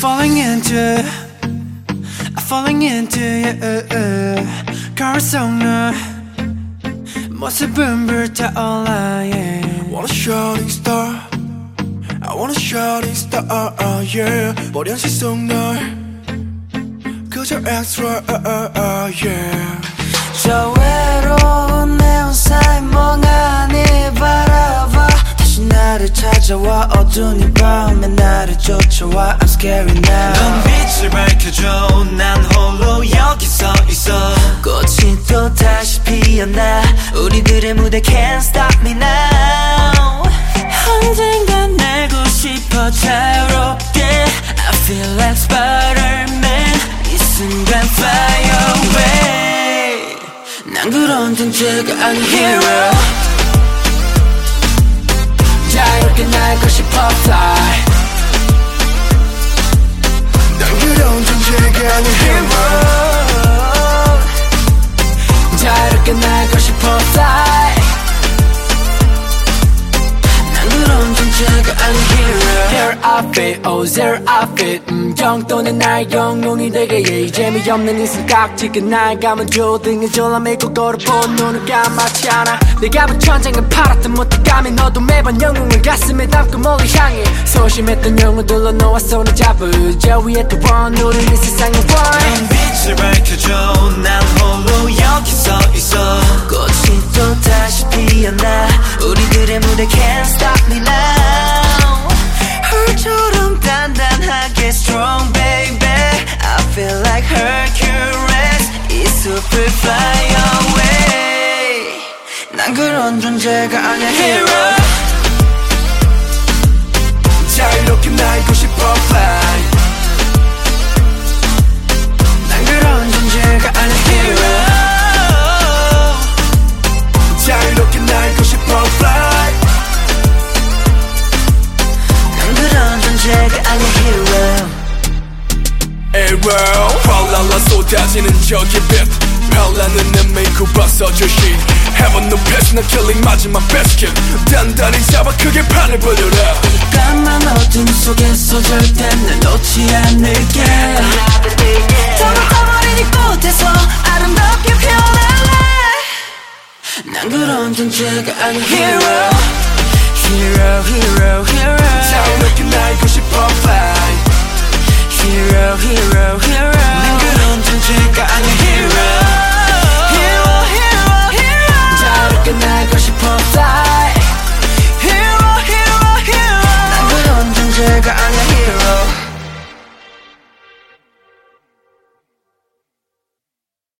falling into I'm falling into you 거울속 너 모습은 불타올라 yeah. Want a shooting star I want a shooting star yeah 버린 시속 널 그저 extra yeah 저 외 찾아와 어두운 이 밤에 나를 쫓아와. I'm scary now. 넌 빛을 밝혀줘. 난 홀로 여기 서 있어. 꽃이 또 다시 피었나. 우리들의 무대 Can't stop me now. 언젠간 날고 싶어 자유롭게. I feel like Spider-Man. 이 순간 fly away. 난 그런 존재가 아닌 hero 자유롭게 날고 싶어 fly 난 그런 존재가 아닌 hero 자유롭게 날고 싶어 fly 난 그런 존재가 hero Here I fit, oh there I fit 음, 정도는 날 영웅이 되게 yeah. 재미없는 인생 깍지가 날 감아줘 등에 졸라매고 걸어본 눈을 감았지 않아. 내가 본 천장은 팔았던 못해감이 너도 매번 영웅을 가슴에 담고 멀리 향해 소심했던 영웅들로 너와 손을 잡으저 위에 또원 우린 이 세상의 원넌 빛을 밝혀줘. 난 홀로 여기 서 있어. 꽃이 또 다시 피었나. 우리들의 무대 Can't stop me now 헐처럼 단단하게 strong baby I feel like Hercules 이 숲을 fly away 난 그런 존재가 아니야 hero 자 Arrow 활랄라 쏟아지는 저기 빛. 메이크업 벗어줘 shit Heaven no pass 나 killing 마지막 kill 단단히 잡아 크게 판을 벌려라. 까만 어둠 속에서 절대 날 놓지 않을게. 더 떠버린 이곳에서 아름답게 피어날래. 난 그런 존재가 아닌 Hero